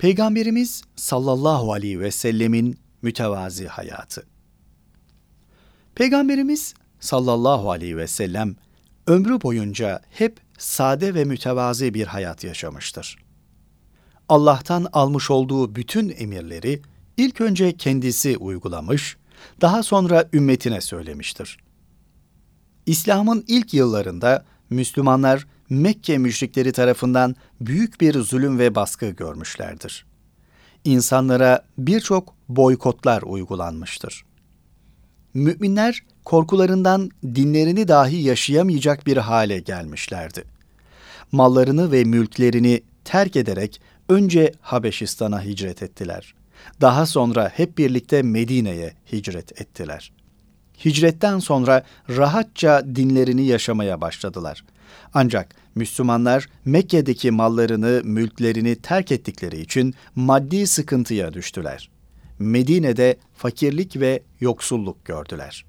Peygamberimiz sallallahu aleyhi ve sellemin mütevazi hayatı. Peygamberimiz sallallahu aleyhi ve sellem ömrü boyunca hep sade ve mütevazi bir hayat yaşamıştır. Allah'tan almış olduğu bütün emirleri ilk önce kendisi uygulamış, daha sonra ümmetine söylemiştir. İslam'ın ilk yıllarında Müslümanlar Mekke müşrikleri tarafından büyük bir zulüm ve baskı görmüşlerdir. İnsanlara birçok boykotlar uygulanmıştır. Müminler korkularından dinlerini dahi yaşayamayacak bir hale gelmişlerdi. Mallarını ve mülklerini terk ederek önce Habeşistan'a hicret ettiler. Daha sonra hep birlikte Medine'ye hicret ettiler. Hicretten sonra rahatça dinlerini yaşamaya başladılar. Ancak Müslümanlar Mekke'deki mallarını, mülklerini terk ettikleri için maddi sıkıntıya düştüler. Medine'de fakirlik ve yoksulluk gördüler.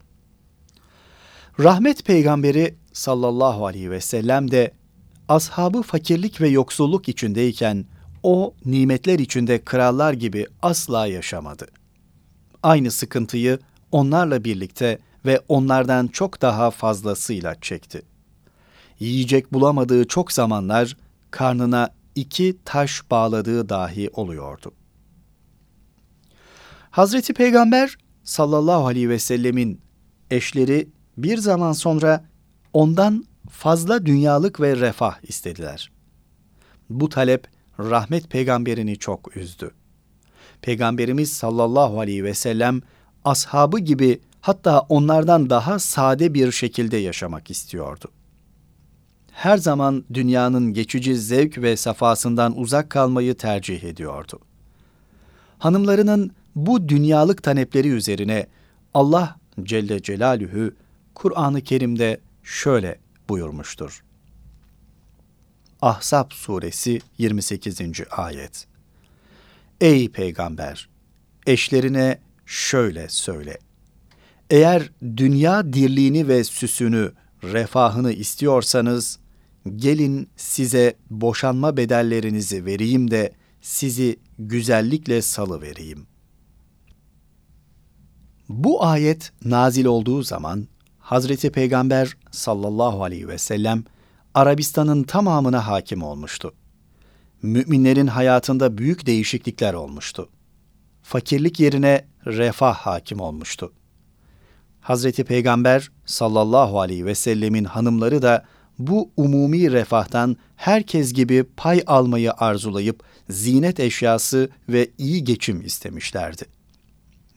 Rahmet peygamberi sallallahu aleyhi ve sellem de ashabı fakirlik ve yoksulluk içindeyken o nimetler içinde krallar gibi asla yaşamadı. Aynı sıkıntıyı onlarla birlikte ve onlardan çok daha fazlasıyla çekti. Yiyecek bulamadığı çok zamanlar karnına iki taş bağladığı dahi oluyordu. Hazreti Peygamber sallallahu aleyhi ve sellemin eşleri bir zaman sonra ondan fazla dünyalık ve refah istediler. Bu talep rahmet peygamberini çok üzdü. Peygamberimiz sallallahu aleyhi ve sellem ashabı gibi hatta onlardan daha sade bir şekilde yaşamak istiyordu. Her zaman dünyanın geçici zevk ve safasından uzak kalmayı tercih ediyordu. Hanımlarının bu dünyalık talepleri üzerine Allah Celle Celaluhu Kur'an-ı Kerim'de şöyle buyurmuştur. Ahzab suresi 28. ayet. Ey peygamber, eşlerine şöyle söyle. Eğer dünya dirliğini ve süsünü, refahını istiyorsanız, gelin size boşanma bedellerinizi vereyim de sizi güzellikle salı vereyim. Bu ayet nazil olduğu zaman Hazreti Peygamber sallallahu aleyhi ve sellem Arabistan'ın tamamına hakim olmuştu. Müminlerin hayatında büyük değişiklikler olmuştu. Fakirlik yerine refah hakim olmuştu. Hazreti Peygamber sallallahu aleyhi ve sellemin hanımları da bu umumi refahtan herkes gibi pay almayı arzulayıp zinet eşyası ve iyi geçim istemişlerdi.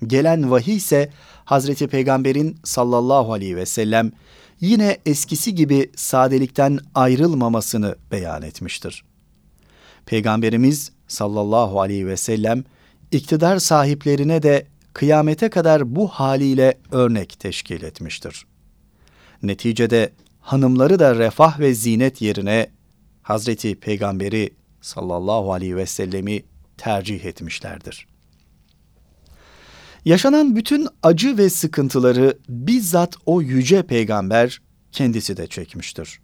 Gelen vahiy ise Hazreti Peygamber'in sallallahu aleyhi ve sellem yine eskisi gibi sadelikten ayrılmamasını beyan etmiştir. Peygamberimiz sallallahu aleyhi ve sellem iktidar sahiplerine de kıyamete kadar bu haliyle örnek teşkil etmiştir. Neticede hanımları da refah ve zinet yerine Hazreti Peygamberi sallallahu aleyhi ve sellemi tercih etmişlerdir. Yaşanan bütün acı ve sıkıntıları bizzat o yüce peygamber kendisi de çekmiştir.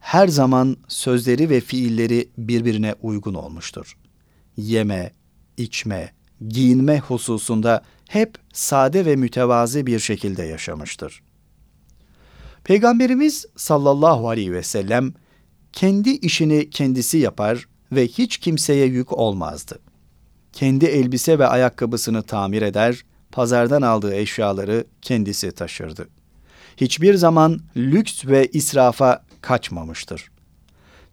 Her zaman sözleri ve fiilleri birbirine uygun olmuştur. Yeme, içme, giyinme hususunda hep sade ve mütevazi bir şekilde yaşamıştır. Peygamberimiz sallallahu aleyhi ve sellem kendi işini kendisi yapar ve hiç kimseye yük olmazdı kendi elbise ve ayakkabısını tamir eder, pazardan aldığı eşyaları kendisi taşırdı. Hiçbir zaman lüks ve israfa kaçmamıştır.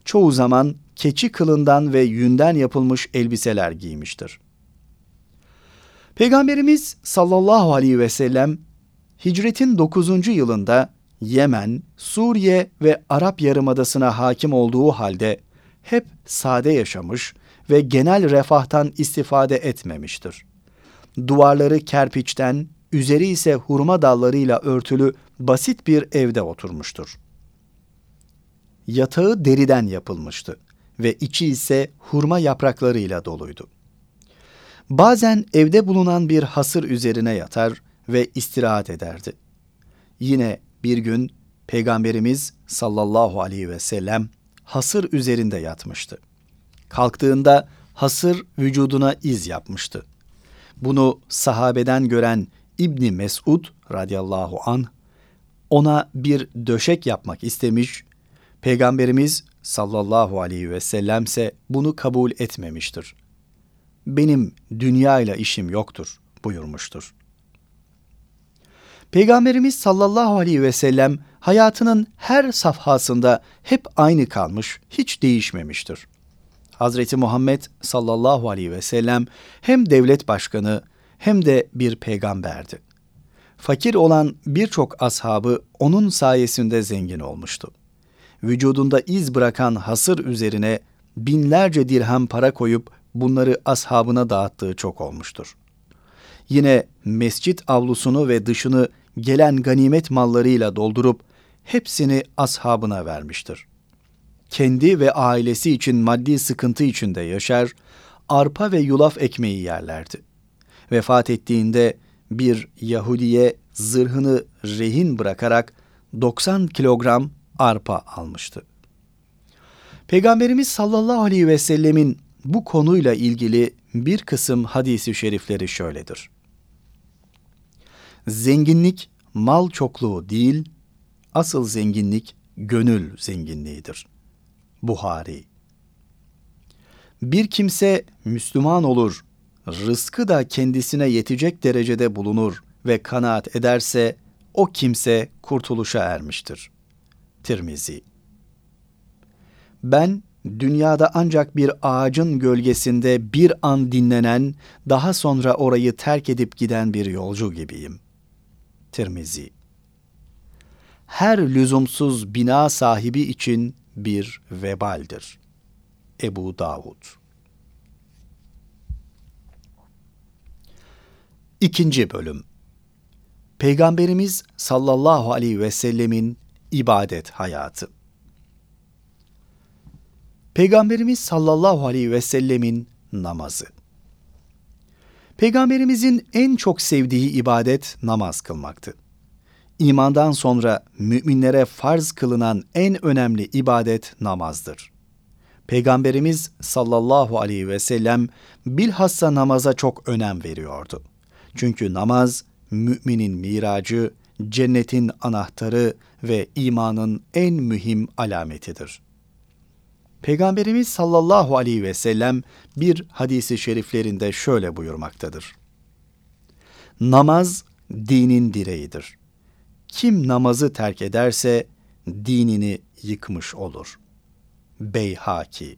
Çoğu zaman keçi kılından ve yünden yapılmış elbiseler giymiştir. Peygamberimiz sallallahu aleyhi ve sellem hicretin 9. yılında Yemen, Suriye ve Arap Yarımadası'na hakim olduğu halde hep sade yaşamış ve genel refahtan istifade etmemiştir. Duvarları kerpiçten, üzeri ise hurma dallarıyla örtülü basit bir evde oturmuştur. Yatağı deriden yapılmıştı ve içi ise hurma yapraklarıyla doluydu. Bazen evde bulunan bir hasır üzerine yatar ve istirahat ederdi. Yine bir gün Peygamberimiz sallallahu aleyhi ve sellem hasır üzerinde yatmıştı. Kalktığında hasır vücuduna iz yapmıştı. Bunu sahabeden gören İbni Mesud radıyallahu an ona bir döşek yapmak istemiş. Peygamberimiz sallallahu aleyhi ve sellemse bunu kabul etmemiştir. Benim dünya ile işim yoktur buyurmuştur. Peygamberimiz sallallahu aleyhi ve sellem hayatının her safhasında hep aynı kalmış, hiç değişmemiştir. Hazreti Muhammed sallallahu aleyhi ve sellem hem devlet başkanı hem de bir peygamberdi. Fakir olan birçok ashabı onun sayesinde zengin olmuştu. Vücudunda iz bırakan hasır üzerine binlerce dirhem para koyup bunları ashabına dağıttığı çok olmuştur. Yine mescit avlusunu ve dışını gelen ganimet mallarıyla doldurup hepsini ashabına vermiştir. Kendi ve ailesi için maddi sıkıntı içinde yaşar, arpa ve yulaf ekmeği yerlerdi. Vefat ettiğinde bir Yahudiye zırhını rehin bırakarak 90 kilogram arpa almıştı. Peygamberimiz sallallahu aleyhi ve sellemin bu konuyla ilgili bir kısım hadisi şerifleri şöyledir. Zenginlik mal çokluğu değil, asıl zenginlik gönül zenginliğidir. Buhari Bir kimse Müslüman olur, rızkı da kendisine yetecek derecede bulunur ve kanaat ederse o kimse kurtuluşa ermiştir. Tirmizi Ben dünyada ancak bir ağacın gölgesinde bir an dinlenen, daha sonra orayı terk edip giden bir yolcu gibiyim. Tirmizi Her lüzumsuz bina sahibi için bir vebaldir. Ebu Davud İkinci bölüm Peygamberimiz sallallahu aleyhi ve sellemin ibadet hayatı. Peygamberimiz sallallahu aleyhi ve sellemin namazı. Peygamberimizin en çok sevdiği ibadet namaz kılmaktı. İmandan sonra müminlere farz kılınan en önemli ibadet namazdır. Peygamberimiz sallallahu aleyhi ve sellem bilhassa namaza çok önem veriyordu. Çünkü namaz müminin miracı, cennetin anahtarı ve imanın en mühim alametidir. Peygamberimiz sallallahu aleyhi ve sellem bir hadisi şeriflerinde şöyle buyurmaktadır. Namaz dinin direğidir. Kim namazı terk ederse dinini yıkmış olur. Beyhaki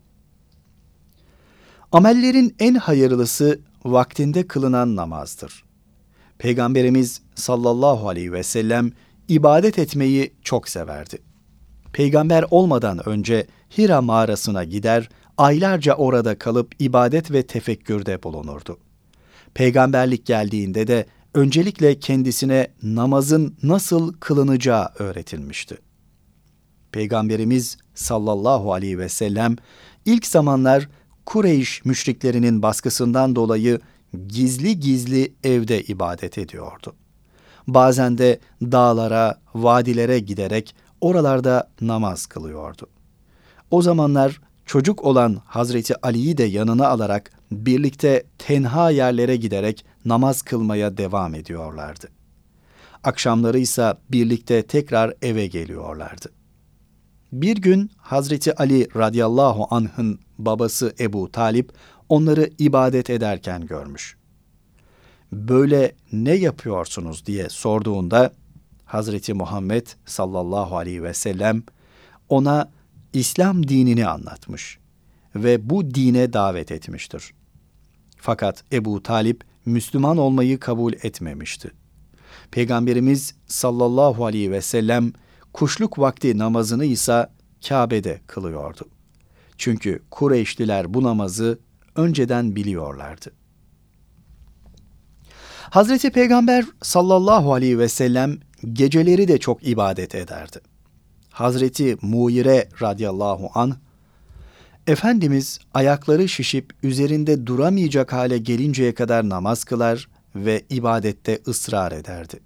Amellerin en hayırlısı vaktinde kılınan namazdır. Peygamberimiz sallallahu aleyhi ve sellem ibadet etmeyi çok severdi. Peygamber olmadan önce Hira mağarasına gider, aylarca orada kalıp ibadet ve tefekkürde bulunurdu. Peygamberlik geldiğinde de öncelikle kendisine namazın nasıl kılınacağı öğretilmişti. Peygamberimiz sallallahu aleyhi ve sellem ilk zamanlar Kureyş müşriklerinin baskısından dolayı gizli gizli evde ibadet ediyordu. Bazen de dağlara, vadilere giderek oralarda namaz kılıyordu. O zamanlar çocuk olan Hazreti Ali'yi de yanına alarak birlikte tenha yerlere giderek namaz kılmaya devam ediyorlardı. Akşamları ise birlikte tekrar eve geliyorlardı. Bir gün Hazreti Ali radıyallahu anh'ın babası Ebu Talip onları ibadet ederken görmüş. Böyle ne yapıyorsunuz diye sorduğunda Hazreti Muhammed sallallahu aleyhi ve sellem ona İslam dinini anlatmış ve bu dine davet etmiştir. Fakat Ebu Talip Müslüman olmayı kabul etmemişti. Peygamberimiz sallallahu aleyhi ve sellem kuşluk vakti namazını ise Kabe'de kılıyordu. Çünkü Kureyşliler bu namazı önceden biliyorlardı. Hazreti Peygamber sallallahu aleyhi ve sellem geceleri de çok ibadet ederdi. Hazreti Muire radıyallahu an Efendimiz ayakları şişip üzerinde duramayacak hale gelinceye kadar namaz kılar ve ibadette ısrar ederdi.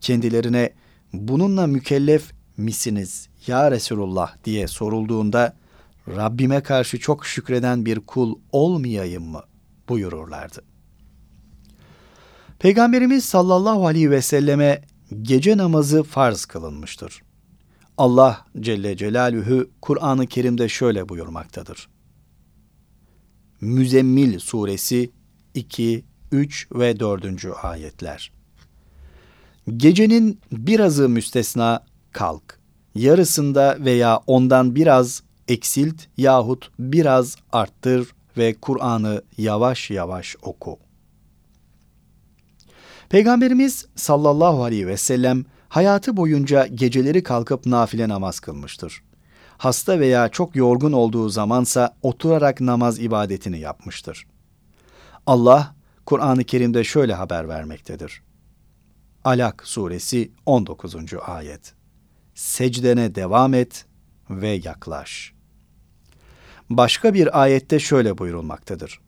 Kendilerine bununla mükellef misiniz ya Resulullah diye sorulduğunda Rabbime karşı çok şükreden bir kul olmayayım mı buyururlardı. Peygamberimiz sallallahu aleyhi ve selleme gece namazı farz kılınmıştır. Allah Celle Celaluhu Kur'an-ı Kerim'de şöyle buyurmaktadır. Müzemmil suresi 2, 3 ve 4. ayetler. Gecenin birazı müstesna kalk. Yarısında veya ondan biraz eksilt yahut biraz arttır ve Kur'an'ı yavaş yavaş oku. Peygamberimiz sallallahu aleyhi ve sellem hayatı boyunca geceleri kalkıp nafile namaz kılmıştır. Hasta veya çok yorgun olduğu zamansa oturarak namaz ibadetini yapmıştır. Allah Kur'an-ı Kerim'de şöyle haber vermektedir. Alak suresi 19. ayet. Secdene devam et ve yaklaş. Başka bir ayette şöyle buyurulmaktadır.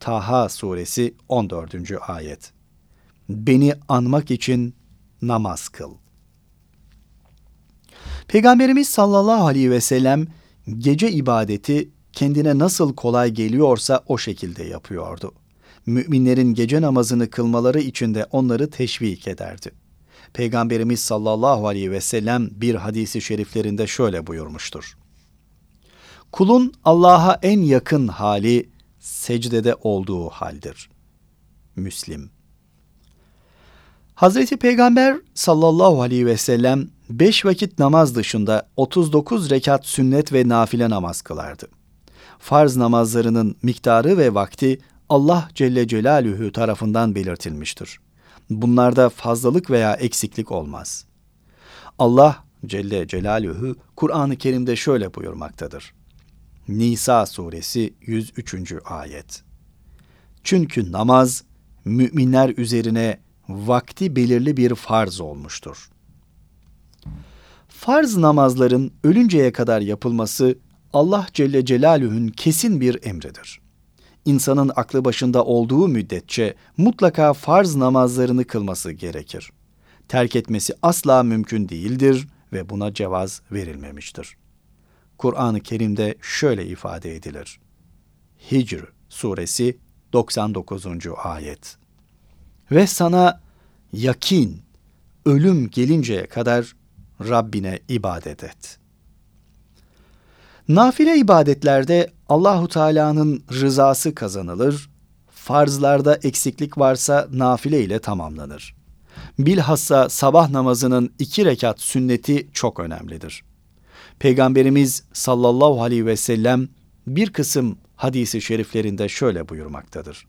Taha suresi 14. ayet. Beni anmak için namaz kıl. Peygamberimiz sallallahu aleyhi ve sellem gece ibadeti kendine nasıl kolay geliyorsa o şekilde yapıyordu. Müminlerin gece namazını kılmaları için de onları teşvik ederdi. Peygamberimiz sallallahu aleyhi ve sellem bir hadisi şeriflerinde şöyle buyurmuştur. Kulun Allah'a en yakın hali secdede olduğu haldir. Müslim Hazreti Peygamber sallallahu aleyhi ve sellem beş vakit namaz dışında 39 rekat sünnet ve nafile namaz kılardı. Farz namazlarının miktarı ve vakti Allah Celle Celaluhu tarafından belirtilmiştir. Bunlarda fazlalık veya eksiklik olmaz. Allah Celle Celaluhu Kur'an-ı Kerim'de şöyle buyurmaktadır. Nisa suresi 103. ayet. Çünkü namaz müminler üzerine vakti belirli bir farz olmuştur. Farz namazların ölünceye kadar yapılması Allah Celle Celaluhu'nun kesin bir emridir. İnsanın aklı başında olduğu müddetçe mutlaka farz namazlarını kılması gerekir. Terk etmesi asla mümkün değildir ve buna cevaz verilmemiştir. Kur'an-ı Kerim'de şöyle ifade edilir. Hicr suresi 99. ayet. Ve sana yakin, ölüm gelinceye kadar Rabbine ibadet et. Nafile ibadetlerde Allahu Teala'nın rızası kazanılır, farzlarda eksiklik varsa nafile ile tamamlanır. Bilhassa sabah namazının iki rekat sünneti çok önemlidir. Peygamberimiz sallallahu aleyhi ve sellem bir kısım hadisi şeriflerinde şöyle buyurmaktadır.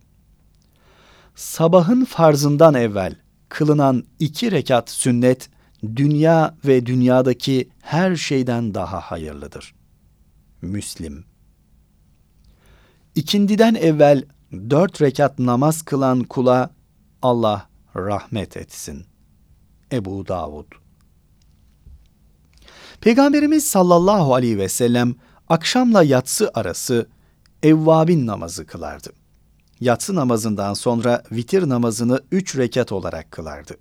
Sabahın farzından evvel kılınan iki rekat sünnet, dünya ve dünyadaki her şeyden daha hayırlıdır. Müslim İkindiden evvel dört rekat namaz kılan kula Allah rahmet etsin. Ebu Davud Peygamberimiz sallallahu aleyhi ve sellem akşamla yatsı arası evvabin namazı kılardı. Yatsı namazından sonra vitir namazını üç rekat olarak kılardı.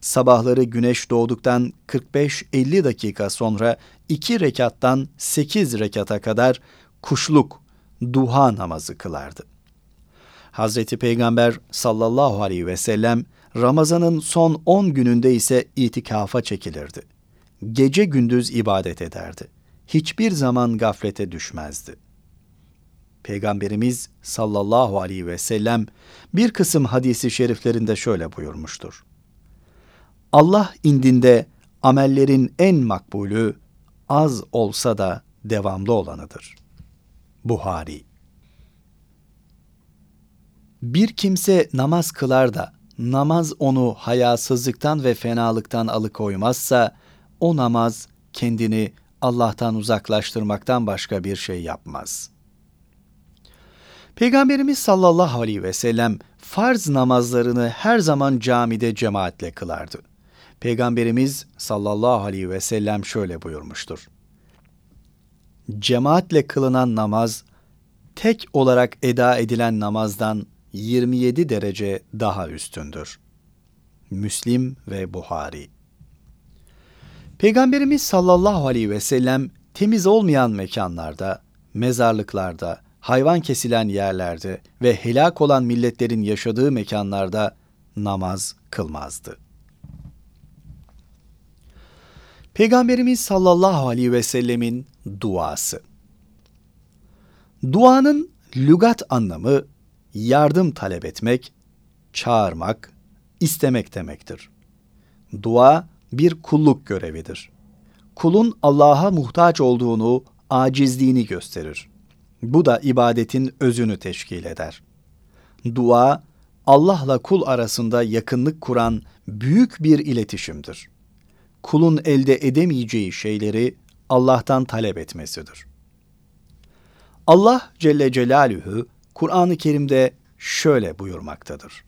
Sabahları güneş doğduktan 45-50 dakika sonra iki rekattan sekiz rekata kadar kuşluk, duha namazı kılardı. Hazreti Peygamber sallallahu aleyhi ve sellem Ramazan'ın son 10 gününde ise itikafa çekilirdi. Gece gündüz ibadet ederdi. Hiçbir zaman gaflete düşmezdi. Peygamberimiz sallallahu aleyhi ve sellem bir kısım hadisi şeriflerinde şöyle buyurmuştur. Allah indinde amellerin en makbulü az olsa da devamlı olanıdır. Buhari Bir kimse namaz kılar da namaz onu hayasızlıktan ve fenalıktan alıkoymazsa o namaz kendini Allah'tan uzaklaştırmaktan başka bir şey yapmaz. Peygamberimiz sallallahu aleyhi ve sellem farz namazlarını her zaman camide cemaatle kılardı. Peygamberimiz sallallahu aleyhi ve sellem şöyle buyurmuştur. Cemaatle kılınan namaz tek olarak eda edilen namazdan 27 derece daha üstündür. Müslim ve Buhari Peygamberimiz sallallahu aleyhi ve sellem temiz olmayan mekanlarda, mezarlıklarda, hayvan kesilen yerlerde ve helak olan milletlerin yaşadığı mekanlarda namaz kılmazdı. Peygamberimiz sallallahu aleyhi ve sellemin duası. Duanın lügat anlamı yardım talep etmek, çağırmak, istemek demektir. Dua bir kulluk görevidir. Kulun Allah'a muhtaç olduğunu, acizliğini gösterir. Bu da ibadetin özünü teşkil eder. Dua, Allah'la kul arasında yakınlık kuran büyük bir iletişimdir. Kulun elde edemeyeceği şeyleri Allah'tan talep etmesidir. Allah Celle Celaluhu Kur'an-ı Kerim'de şöyle buyurmaktadır.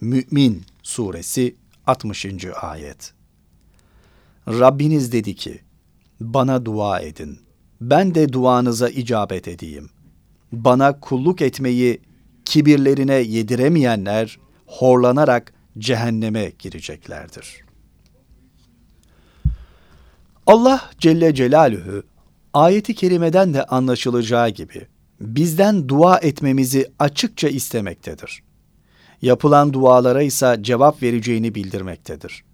Mü'min suresi 60. ayet. Rabbiniz dedi ki, bana dua edin, ben de duanıza icabet edeyim. Bana kulluk etmeyi kibirlerine yediremeyenler horlanarak cehenneme gireceklerdir. Allah Celle Celaluhu ayeti kerimeden de anlaşılacağı gibi bizden dua etmemizi açıkça istemektedir. Yapılan dualara ise cevap vereceğini bildirmektedir.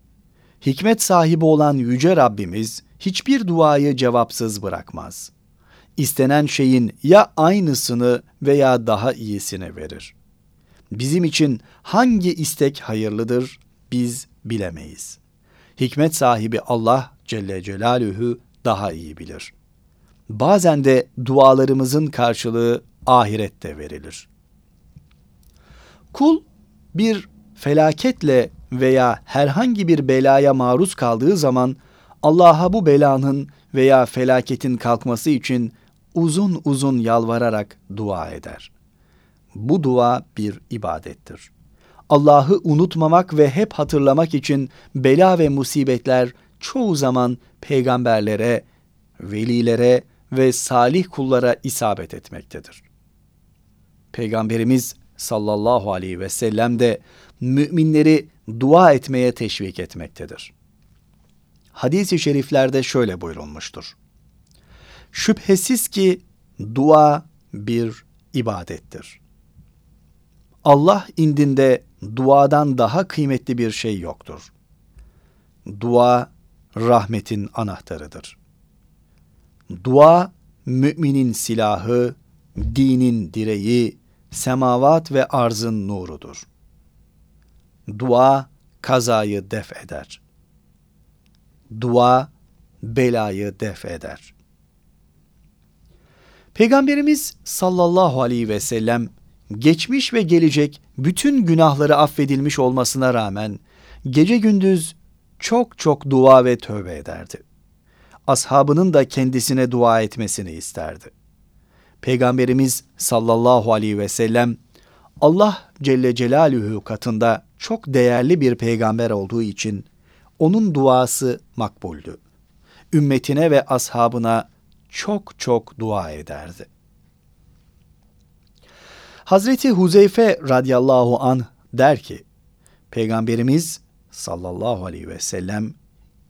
Hikmet sahibi olan yüce Rabbimiz hiçbir duayı cevapsız bırakmaz. İstenen şeyin ya aynısını veya daha iyisini verir. Bizim için hangi istek hayırlıdır biz bilemeyiz. Hikmet sahibi Allah Celle Celaluhu daha iyi bilir. Bazen de dualarımızın karşılığı ahirette verilir. Kul bir felaketle veya herhangi bir belaya maruz kaldığı zaman Allah'a bu belanın veya felaketin kalkması için uzun uzun yalvararak dua eder. Bu dua bir ibadettir. Allah'ı unutmamak ve hep hatırlamak için bela ve musibetler çoğu zaman peygamberlere, velilere ve salih kullara isabet etmektedir. Peygamberimiz sallallahu aleyhi ve sellem de müminleri dua etmeye teşvik etmektedir. Hadis-i şeriflerde şöyle buyurulmuştur. Şüphesiz ki dua bir ibadettir. Allah indinde duadan daha kıymetli bir şey yoktur. Dua rahmetin anahtarıdır. Dua müminin silahı, dinin direği, semavat ve arzın nurudur. Dua kazayı def eder. Dua belayı def eder. Peygamberimiz sallallahu aleyhi ve sellem geçmiş ve gelecek bütün günahları affedilmiş olmasına rağmen gece gündüz çok çok dua ve tövbe ederdi. Ashabının da kendisine dua etmesini isterdi. Peygamberimiz sallallahu aleyhi ve sellem Allah Celle Celaluhu katında çok değerli bir peygamber olduğu için onun duası makbuldü. Ümmetine ve ashabına çok çok dua ederdi. Hazreti Huzeyfe radıyallahu an der ki, Peygamberimiz sallallahu aleyhi ve sellem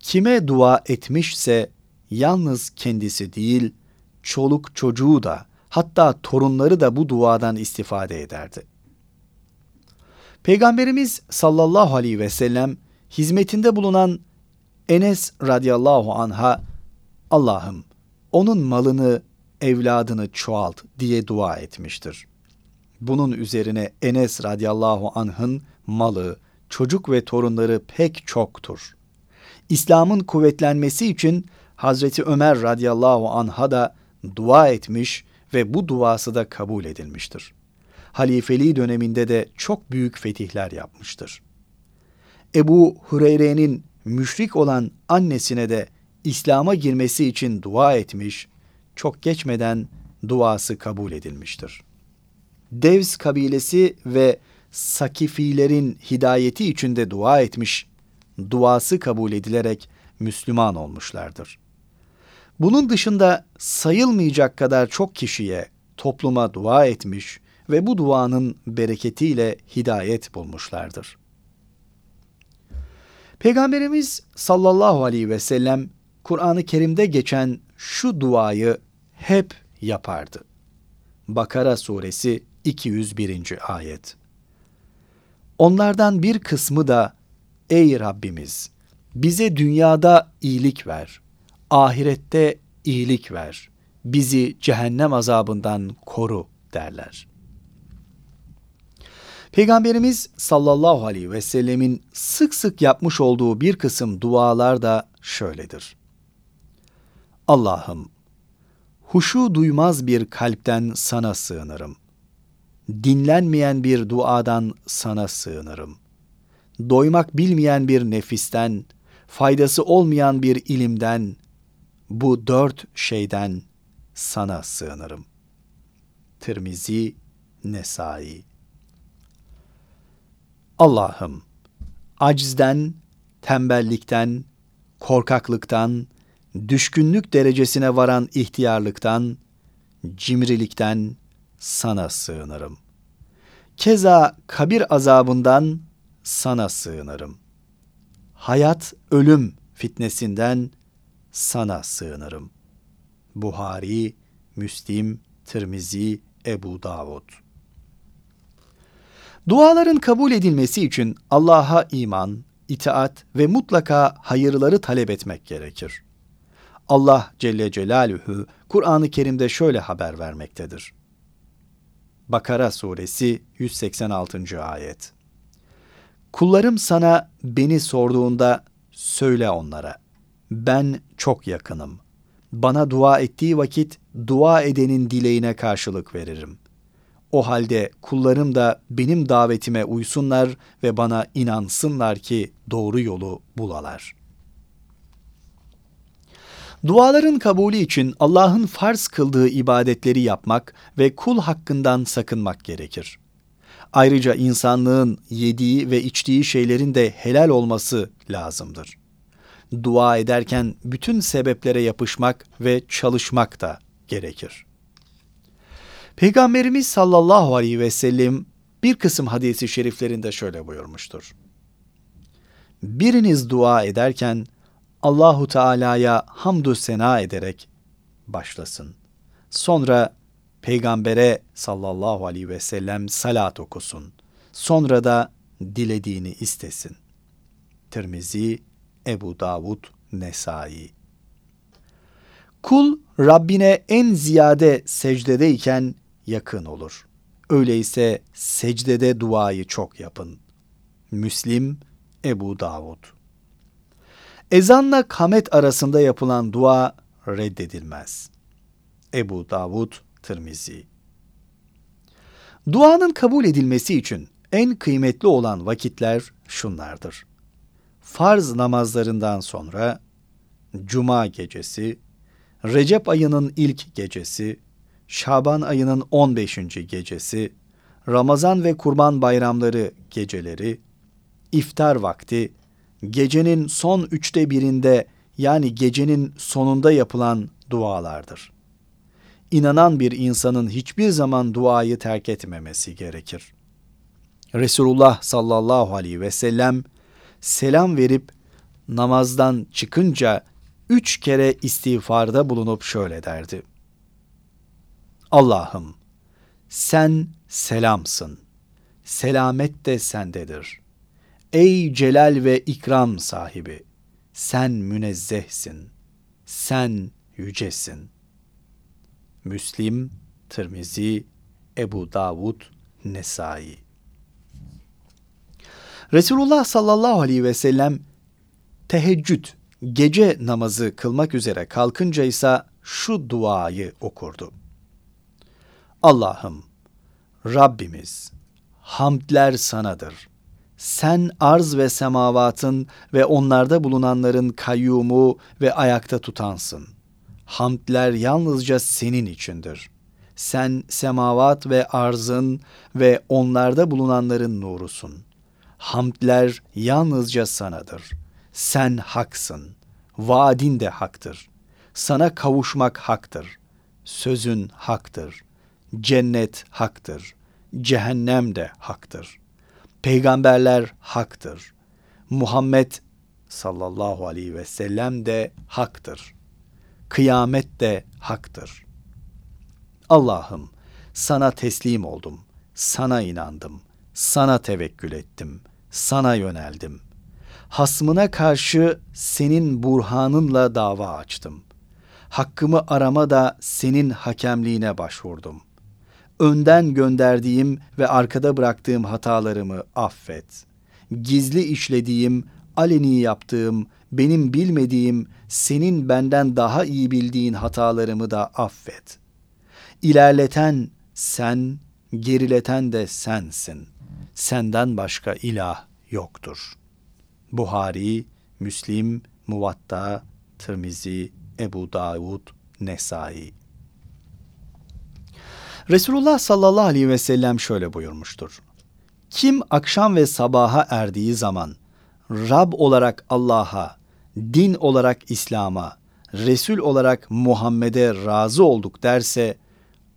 kime dua etmişse yalnız kendisi değil, çoluk çocuğu da hatta torunları da bu duadan istifade ederdi. Peygamberimiz sallallahu aleyhi ve sellem hizmetinde bulunan Enes radıyallahu anha Allah'ım onun malını, evladını çoğalt diye dua etmiştir. Bunun üzerine Enes radıyallahu anh'ın malı, çocuk ve torunları pek çoktur. İslam'ın kuvvetlenmesi için Hazreti Ömer radıyallahu anh'a da dua etmiş ve bu duası da kabul edilmiştir. Halifeliği döneminde de çok büyük fetihler yapmıştır. Ebu Hureyre'nin müşrik olan annesine de İslam'a girmesi için dua etmiş, çok geçmeden duası kabul edilmiştir. Devs kabilesi ve Sakifilerin hidayeti içinde dua etmiş, duası kabul edilerek Müslüman olmuşlardır. Bunun dışında sayılmayacak kadar çok kişiye, topluma dua etmiş ve bu duanın bereketiyle hidayet bulmuşlardır. Peygamberimiz sallallahu aleyhi ve sellem Kur'an-ı Kerim'de geçen şu duayı hep yapardı. Bakara suresi 201. ayet. Onlardan bir kısmı da ey Rabbimiz bize dünyada iyilik ver, ahirette iyilik ver, bizi cehennem azabından koru derler. Peygamberimiz sallallahu aleyhi ve sellemin sık sık yapmış olduğu bir kısım dualar da şöyledir. Allah'ım, huşu duymaz bir kalpten sana sığınırım. Dinlenmeyen bir duadan sana sığınırım. Doymak bilmeyen bir nefisten, faydası olmayan bir ilimden, bu dört şeyden sana sığınırım. Tirmizi, Nesai Allah'ım, acizden, tembellikten, korkaklıktan, düşkünlük derecesine varan ihtiyarlıktan, cimrilikten sana sığınırım. Keza kabir azabından sana sığınırım. Hayat, ölüm fitnesinden sana sığınırım. Buhari, Müslim, Tirmizi, Ebu Davud. Duaların kabul edilmesi için Allah'a iman, itaat ve mutlaka hayırları talep etmek gerekir. Allah Celle Celaluhu Kur'an-ı Kerim'de şöyle haber vermektedir. Bakara suresi 186. ayet. Kullarım sana beni sorduğunda söyle onlara. Ben çok yakınım. Bana dua ettiği vakit dua edenin dileğine karşılık veririm. O halde kullarım da benim davetime uysunlar ve bana inansınlar ki doğru yolu bulalar. Duaların kabulü için Allah'ın farz kıldığı ibadetleri yapmak ve kul hakkından sakınmak gerekir. Ayrıca insanlığın yediği ve içtiği şeylerin de helal olması lazımdır. Dua ederken bütün sebeplere yapışmak ve çalışmak da gerekir. Peygamberimiz sallallahu aleyhi ve sellem bir kısım hadisi şeriflerinde şöyle buyurmuştur. Biriniz dua ederken Allahu Teala'ya hamdü sena ederek başlasın. Sonra peygambere sallallahu aleyhi ve sellem salat okusun. Sonra da dilediğini istesin. Tirmizi, Ebu Davud, Nesai. Kul Rabbine en ziyade secdedeyken yakın olur. Öyleyse secdede duayı çok yapın. Müslim, Ebu Davud. Ezanla kamet arasında yapılan dua reddedilmez. Ebu Davud, Tirmizi. Duanın kabul edilmesi için en kıymetli olan vakitler şunlardır. Farz namazlarından sonra, Cuma gecesi, Recep ayının ilk gecesi, Şaban ayının 15. gecesi, Ramazan ve Kurban bayramları geceleri, iftar vakti, gecenin son üçte birinde yani gecenin sonunda yapılan dualardır. İnanan bir insanın hiçbir zaman duayı terk etmemesi gerekir. Resulullah sallallahu aleyhi ve sellem selam verip namazdan çıkınca üç kere istiğfarda bulunup şöyle derdi. Allah'ım sen selamsın. Selamet de sendedir. Ey celal ve ikram sahibi, sen münezzehsin. Sen yücesin. Müslim, Tirmizi, Ebu Davud, Nesai. Resulullah sallallahu aleyhi ve sellem teheccüd, gece namazı kılmak üzere kalkınca ise şu duayı okurdu. Allah'ım, Rabbimiz, hamdler sanadır. Sen arz ve semavatın ve onlarda bulunanların kayyumu ve ayakta tutansın. Hamdler yalnızca senin içindir. Sen semavat ve arzın ve onlarda bulunanların nurusun. Hamdler yalnızca sanadır. Sen haksın. Vaadin de haktır. Sana kavuşmak haktır. Sözün haktır Cennet haktır. Cehennem de haktır. Peygamberler haktır. Muhammed sallallahu aleyhi ve sellem de haktır. Kıyamet de haktır. Allah'ım sana teslim oldum, sana inandım, sana tevekkül ettim, sana yöneldim. Hasmına karşı senin burhanınla dava açtım. Hakkımı arama da senin hakemliğine başvurdum. Önden gönderdiğim ve arkada bıraktığım hatalarımı affet. Gizli işlediğim, aleni yaptığım, benim bilmediğim, senin benden daha iyi bildiğin hatalarımı da affet. İlerleten sen, gerileten de sensin. Senden başka ilah yoktur. Buhari, Müslim, Muvatta, Tirmizi, Ebu Davud, Nesai. Resulullah sallallahu aleyhi ve sellem şöyle buyurmuştur. Kim akşam ve sabaha erdiği zaman Rab olarak Allah'a, din olarak İslam'a, Resul olarak Muhammed'e razı olduk derse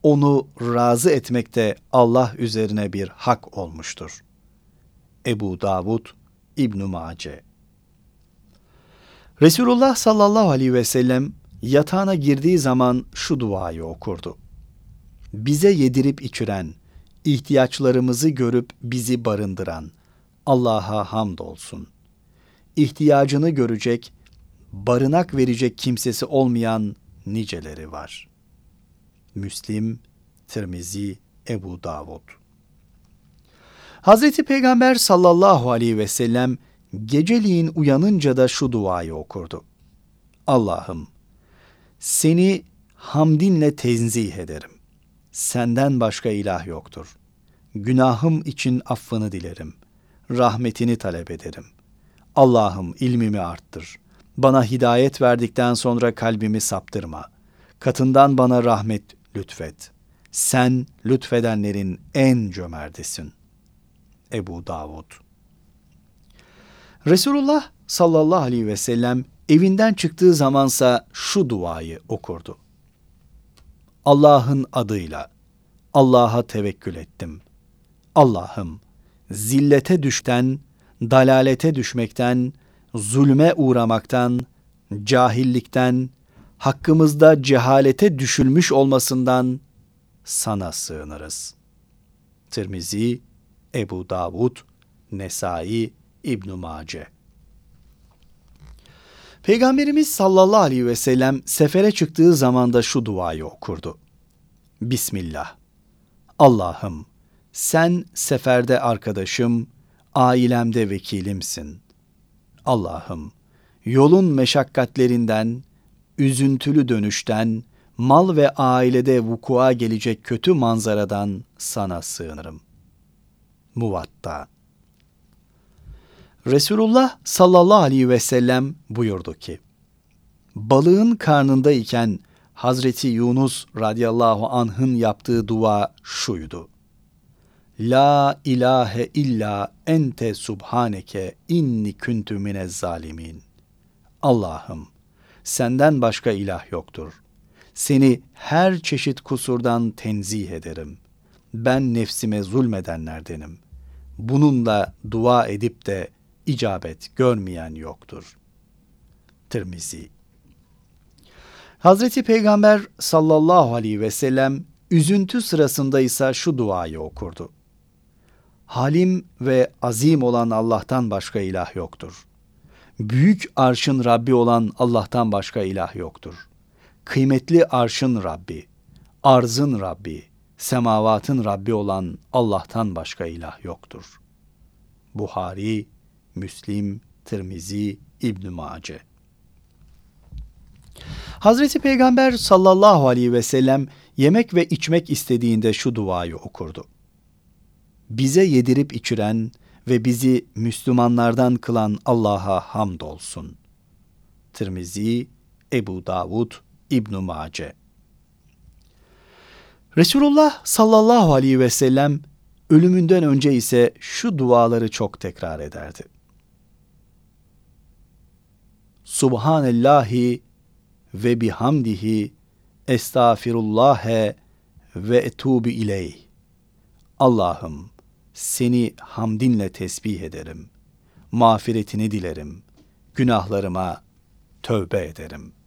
onu razı etmekte Allah üzerine bir hak olmuştur. Ebu Davud İbn Mace Resulullah sallallahu aleyhi ve sellem yatağına girdiği zaman şu duayı okurdu. Bize yedirip içiren, ihtiyaçlarımızı görüp bizi barındıran Allah'a hamdolsun. İhtiyacını görecek, barınak verecek kimsesi olmayan niceleri var. Müslim, Tirmizi, Ebu Davud. Hazreti Peygamber sallallahu aleyhi ve sellem geceliğin uyanınca da şu duayı okurdu. Allah'ım seni hamdinle tenzih ederim. Senden başka ilah yoktur. Günahım için affını dilerim. Rahmetini talep ederim. Allah'ım ilmimi arttır. Bana hidayet verdikten sonra kalbimi saptırma. Katından bana rahmet lütfet. Sen lütfedenlerin en cömertisin. Ebu Davud Resulullah sallallahu aleyhi ve sellem evinden çıktığı zamansa şu duayı okurdu. Allah'ın adıyla Allah'a tevekkül ettim. Allah'ım zillete düşten, dalalete düşmekten, zulme uğramaktan, cahillikten, hakkımızda cehalete düşülmüş olmasından sana sığınırız. Tirmizi, Ebu Davud, Nesai, İbn Mace. Peygamberimiz sallallahu aleyhi ve sellem sefere çıktığı zamanda şu duayı okurdu. Bismillah. Allah'ım sen seferde arkadaşım, ailemde vekilimsin. Allah'ım yolun meşakkatlerinden, üzüntülü dönüşten, mal ve ailede vukua gelecek kötü manzaradan sana sığınırım. Muvatta Resulullah sallallahu aleyhi ve sellem buyurdu ki, balığın karnındayken Hazreti Yunus radıyallahu anh'ın yaptığı dua şuydu. La ilahe illa ente subhaneke inni kuntu minez zalimin. Allah'ım senden başka ilah yoktur. Seni her çeşit kusurdan tenzih ederim. Ben nefsime zulmedenlerdenim. Bununla dua edip de icabet görmeyen yoktur. Tirmizi Hazreti Peygamber sallallahu aleyhi ve sellem üzüntü sırasında ise şu duayı okurdu. Halim ve azim olan Allah'tan başka ilah yoktur. Büyük arşın Rabbi olan Allah'tan başka ilah yoktur. Kıymetli arşın Rabbi, arzın Rabbi, semavatın Rabbi olan Allah'tan başka ilah yoktur. Buhari, Müslim, Tirmizi, İbn Mace. Hazreti Peygamber sallallahu aleyhi ve sellem yemek ve içmek istediğinde şu duayı okurdu. Bize yedirip içiren ve bizi Müslümanlardan kılan Allah'a hamdolsun. Tirmizi, Ebu Davud, İbn Mace. Resulullah sallallahu aleyhi ve sellem ölümünden önce ise şu duaları çok tekrar ederdi. Subhanellahi ve bihamdihi estağfirullâhe ve etûbü ileyh. Allah'ım seni hamdinle tesbih ederim. Mağfiretini dilerim. Günahlarıma tövbe ederim.''